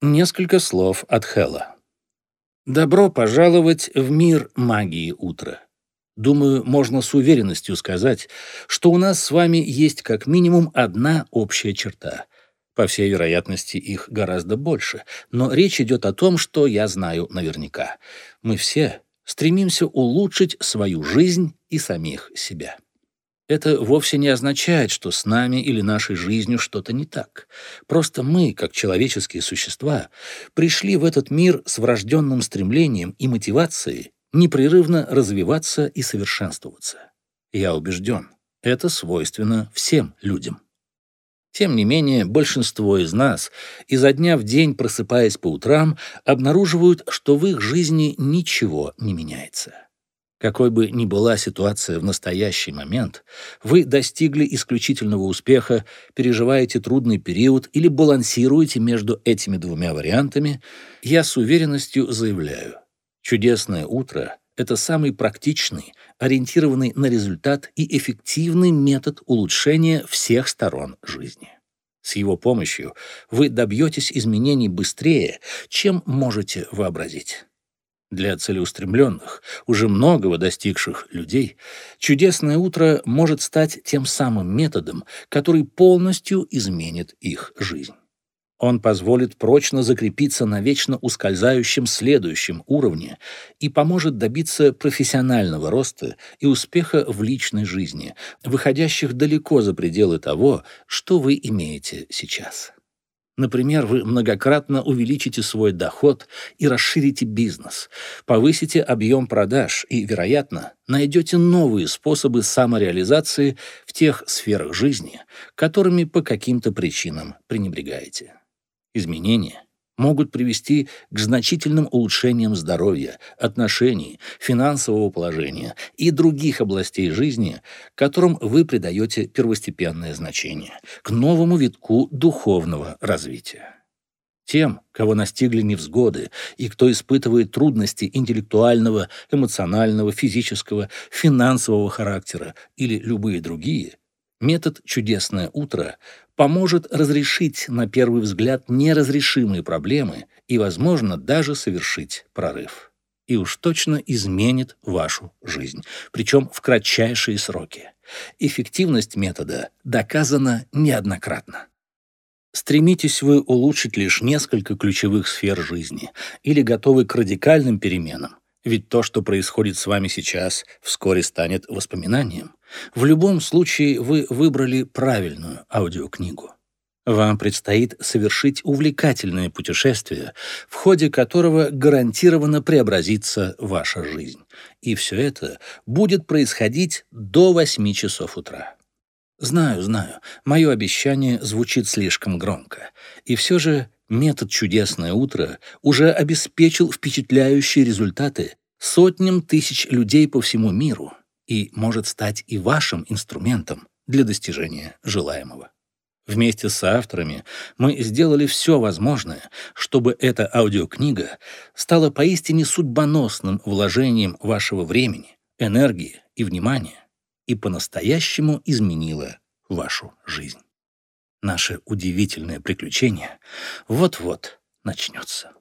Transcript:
Несколько слов от Хэлла. Добро пожаловать в мир магии утра. Думаю, можно с уверенностью сказать, что у нас с вами есть как минимум одна общая черта. По всей вероятности, их гораздо больше. Но речь идет о том, что я знаю наверняка. Мы все стремимся улучшить свою жизнь и самих себя. Это вовсе не означает, что с нами или нашей жизнью что-то не так. Просто мы, как человеческие существа, пришли в этот мир с врожденным стремлением и мотивацией непрерывно развиваться и совершенствоваться. Я убежден, это свойственно всем людям. Тем не менее, большинство из нас, изо дня в день просыпаясь по утрам, обнаруживают, что в их жизни ничего не меняется. Какой бы ни была ситуация в настоящий момент, вы достигли исключительного успеха, переживаете трудный период или балансируете между этими двумя вариантами, я с уверенностью заявляю, чудесное утро — это самый практичный, ориентированный на результат и эффективный метод улучшения всех сторон жизни. С его помощью вы добьетесь изменений быстрее, чем можете вообразить. Для целеустремленных, уже многого достигших людей, чудесное утро может стать тем самым методом, который полностью изменит их жизнь. Он позволит прочно закрепиться на вечно ускользающем следующем уровне и поможет добиться профессионального роста и успеха в личной жизни, выходящих далеко за пределы того, что вы имеете сейчас. Например, вы многократно увеличите свой доход и расширите бизнес, повысите объем продаж и, вероятно, найдете новые способы самореализации в тех сферах жизни, которыми по каким-то причинам пренебрегаете. Изменения могут привести к значительным улучшениям здоровья, отношений, финансового положения и других областей жизни, которым вы придаете первостепенное значение, к новому витку духовного развития. Тем, кого настигли невзгоды и кто испытывает трудности интеллектуального, эмоционального, физического, финансового характера или любые другие, метод «Чудесное утро» поможет разрешить, на первый взгляд, неразрешимые проблемы и, возможно, даже совершить прорыв. И уж точно изменит вашу жизнь, причем в кратчайшие сроки. Эффективность метода доказана неоднократно. Стремитесь вы улучшить лишь несколько ключевых сфер жизни или готовы к радикальным переменам, ведь то, что происходит с вами сейчас, вскоре станет воспоминанием. В любом случае вы выбрали правильную аудиокнигу. Вам предстоит совершить увлекательное путешествие, в ходе которого гарантированно преобразится ваша жизнь. И все это будет происходить до 8 часов утра. Знаю, знаю, мое обещание звучит слишком громко. И все же метод «Чудесное утро» уже обеспечил впечатляющие результаты сотням тысяч людей по всему миру и может стать и вашим инструментом для достижения желаемого. Вместе с авторами мы сделали все возможное, чтобы эта аудиокнига стала поистине судьбоносным вложением вашего времени, энергии и внимания и по-настоящему изменила вашу жизнь. Наше удивительное приключение вот-вот начнется.